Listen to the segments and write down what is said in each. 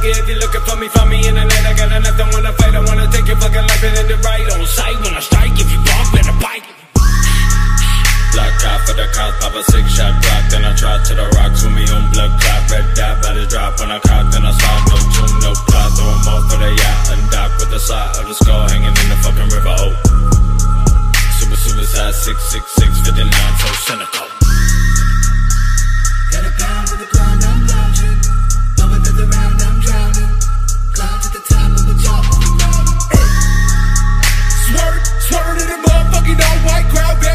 Motherfucker, if you're looking for me, find me in the night. I got nothing, wanna fight. I wanna take your fucking life and end it right on sight. When I strike, if you walk, better bite. Block out for the cops, pop a six shot drop. Then I try to the rocks with me on blood clot. Red dot, body drop when I cock. Then I slide, no tune, no plot. Throw 'em off for the yacht and dock with the side of the skull hanging in the fucking river. Oh, super, super size, six, six, six, 59, so Swerve in the motherfucking all white crowd,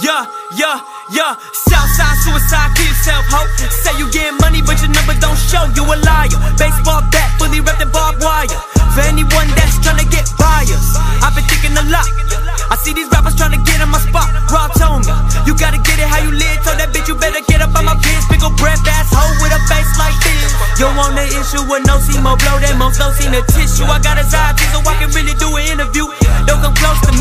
Yeah, yeah, yeah. Southside suicide, kill yourself, ho. Say you getting money, but your number don't show. You a liar. Baseball bat, fully wrapped in barbed wire. For anyone that's tryna get buyers, I've been thinking a lot. I see these rappers tryna get in my spot. Rob told me, you gotta get it how you live. Told that bitch you better get up on my biz. Big ol' breath ass hoe with a face like this. You on the issue with no see more blow that most slow seen the tissue. I got his eye so I can really do an interview. Don't come close to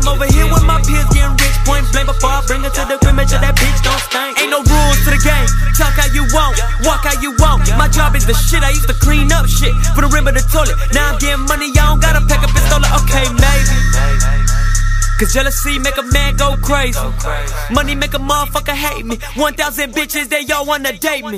I'm over here with my peers getting rich. Point blank before I bring her to the crib, make sure that bitch don't stink. Ain't no rules to the game. Talk how you want, walk how you want. My job is the shit. I used to clean up shit for the rim of the toilet. Now I'm getting money, I don't gotta pack a pistol. Okay, maybe. Cause jealousy make a man go crazy. Money make a motherfucker hate me. 1,000 bitches, they all wanna date me.